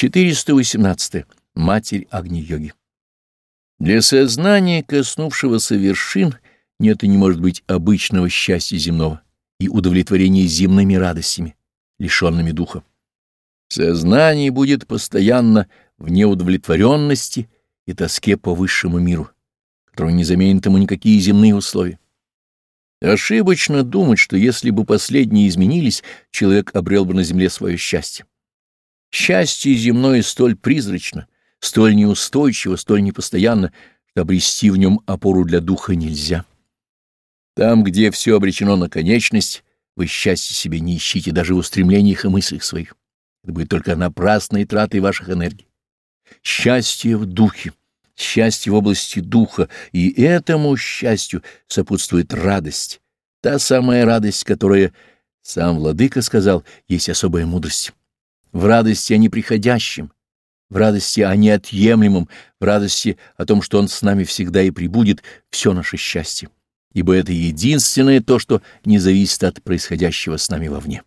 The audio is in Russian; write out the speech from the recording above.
418. Матерь Агни-йоги. Для сознания, коснувшегося вершин, нет и не может быть обычного счастья земного и удовлетворения земными радостями, лишенными духа. Сознание будет постоянно в неудовлетворенности и тоске по высшему миру, который не заменит ему никакие земные условия. Ошибочно думать, что если бы последние изменились, человек обрел бы на земле свое счастье. Счастье земное столь призрачно, столь неустойчиво, столь непостоянно, что обрести в нем опору для духа нельзя. Там, где все обречено на конечность, вы счастье себе не ищите даже в устремлениях и мыслях своих. Это будет только напрасной тратой ваших энергий. Счастье в духе, счастье в области духа, и этому счастью сопутствует радость, та самая радость, которая, сам Владыка сказал, есть особая мудрость в радости о неприходящем, в радости о неотъемлемом, в радости о том, что Он с нами всегда и прибудет, все наше счастье, ибо это единственное то, что не зависит от происходящего с нами вовне.